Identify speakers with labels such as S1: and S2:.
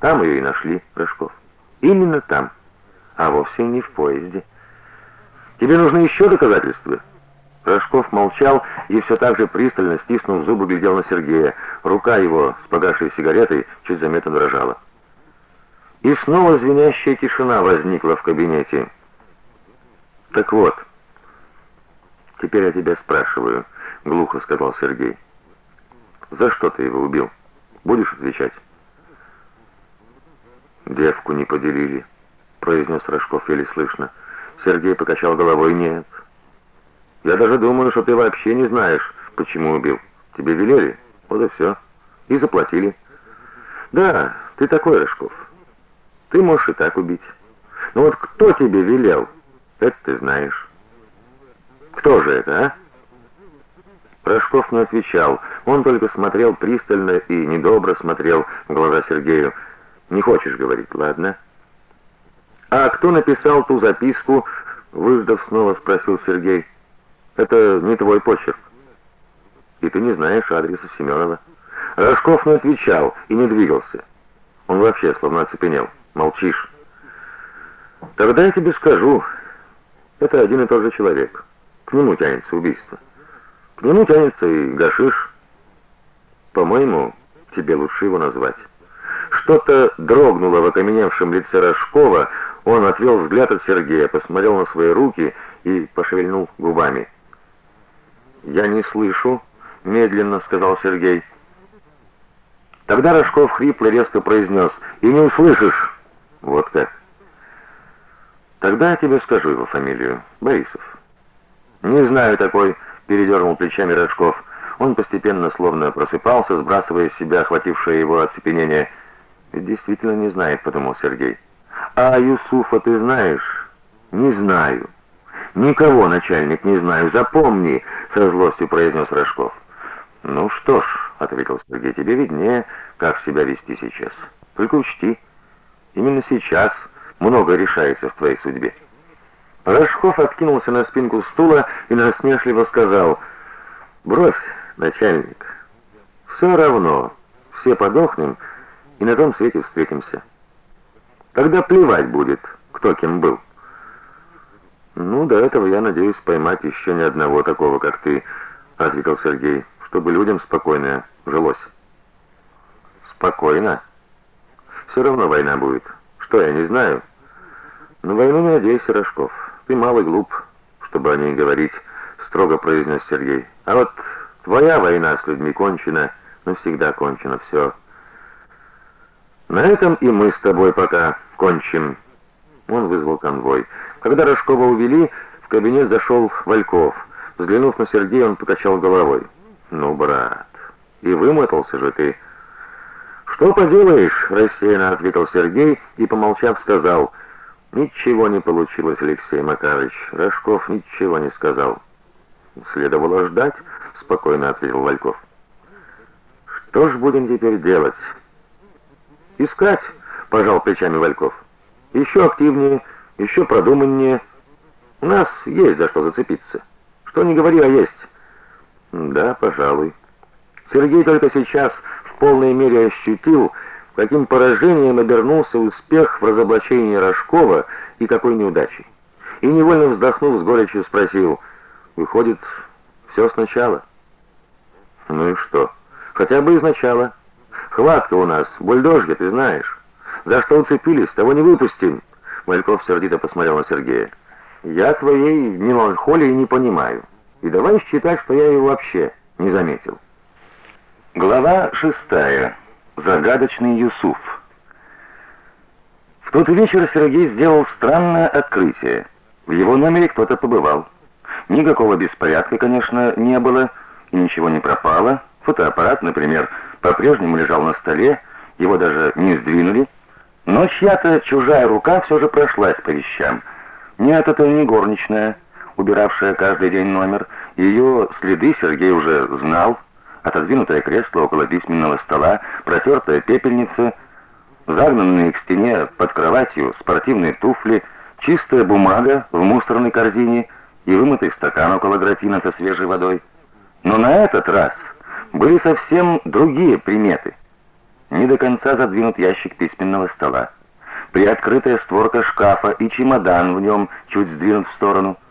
S1: Там ее и нашли, Рожков. Именно там, а вовсе не в поезде. Тебе нужны еще доказательства? Рожков молчал и все так же пристально стиснув зубы глядел на Сергея. Рука его с погасшей сигаретой чуть заметно дрожала. И снова звенящая тишина возникла в кабинете. Так вот, теперь я тебя спрашиваю, глухо сказал Сергей. За что ты его убил? Будешь отвечать? Девку не поделили, произнес Рожков еле слышно. Сергей покачал головой: "Нет. Я даже думаю, что ты вообще не знаешь, почему убил. Тебе велели, вот и все. И заплатили. Да, ты такой, Рожков. Ты можешь и так убить. Но вот кто тебе велел? Это ты знаешь. Кто же это, а? Рожков не отвечал. Он только смотрел пристально и недобро смотрел в глаза Сергею. Не хочешь говорить, ладно? А кто написал ту записку? Выждав снова спросил Сергей. Это не твой почерк. И ты не знаешь адреса Семенова. Рожков не отвечал и не двигался. Он вообще словно оцепенел. Молчишь. Тогда я тебе скажу. Это один и тот же человек. К нему тянется убийство. К нему тянется и гашиш. По-моему, тебе лучше его назвать. Что-то дрогнуло в окаменевшем лице Рожкова. Он отвел взгляд от Сергея, посмотрел на свои руки и пошевельнул губами. "Я не слышу", медленно сказал Сергей. Тогда Рожков хрипло резко произнес: "И не услышишь". Вот как. Тогда я тебе скажу его фамилию. Борисов. Не знаю такой, передернул плечами Рожков. Он постепенно словно просыпался, сбрасывая с себя охватившее его оцепенение. Действительно не знает, подумал Сергей. А Юсуфа ты знаешь? Не знаю. Никого, начальник, не знаю. Запомни, со злостью произнес Рожков. Ну что ж, ответил Сергей. Тебе виднее, как себя вести сейчас. Только учти, именно сейчас много решается в твоей судьбе. Рожков откинулся на спинку стула и насмешливо сказал: "Брось, начальник. Все равно, все подохнем и на том свете встретимся. Тогда плевать будет, кто кем был". Ну, до этого я надеюсь поймать еще не одного такого, как ты, ответил Сергей, чтобы людям спокойно жилось. Спокойно. Все равно война будет. Что я не знаю? На войну не надейся, Рожков. Ты малый глуп, чтобы о ней говорить, строго произнес Сергей. А вот твоя война с людьми кончена, навсегда кончена все. На этом и мы с тобой пока кончим. Он вызвал конвой. Когда Рожкова увели, в кабинет зашел Вальков. Взглянув на Сергея, он покачал головой. "Ну, брат, и вымотался же ты". "Что поделаешь?" рассеянно ответил Сергей и, помолчав, сказал: "Ничего не получилось, Алексей Макарович. Рожков ничего не сказал". "Следовало ждать", спокойно ответил Вальков. "Что ж будем теперь делать?" "Искать", пожал плечами Вальков. Еще активнее, еще продуманнее. У нас есть за что зацепиться. Что не говори, а есть. Да, пожалуй. Сергей только сейчас в полной мере ощутил, каким поражением обернулся успех в разоблачении Рожкова и какой неудачей. И невольно вздохнув с горечью спросил: "Выходит, все сначала?" Ну и что? Хотя бы изначала. Хватка у нас, бульдожья, ты знаешь. За что уцепились, того не выпустим. Мальков сердито посмотрел на Сергея. Я твоей меланхолии не понимаю. И давай считать, что я ее вообще не заметил. Глава шестая. Загадочный Юсуф. В тот вечер Сергей сделал странное открытие. В его номере кто-то побывал. Никакого беспорядка, конечно, не было, и ничего не пропало. Фотоаппарат, например, по-прежнему лежал на столе, его даже не сдвинули. Но чья-то чужая рука все же прошлась по вещам. Нет, это не горничная, убиравшая каждый день номер. Ее следы Сергей уже знал. Отодвинутое кресло около письменного стола, протертая пепельница, загнанные к стене под кроватью спортивные туфли, чистая бумага в мусорной корзине и вымытый стакан около графина со свежей водой. Но на этот раз были совсем другие приметы.
S2: Не до конца задвинут ящик письменного стола. Приоткрытая створка шкафа и чемодан в нем чуть сдвинут в сторону –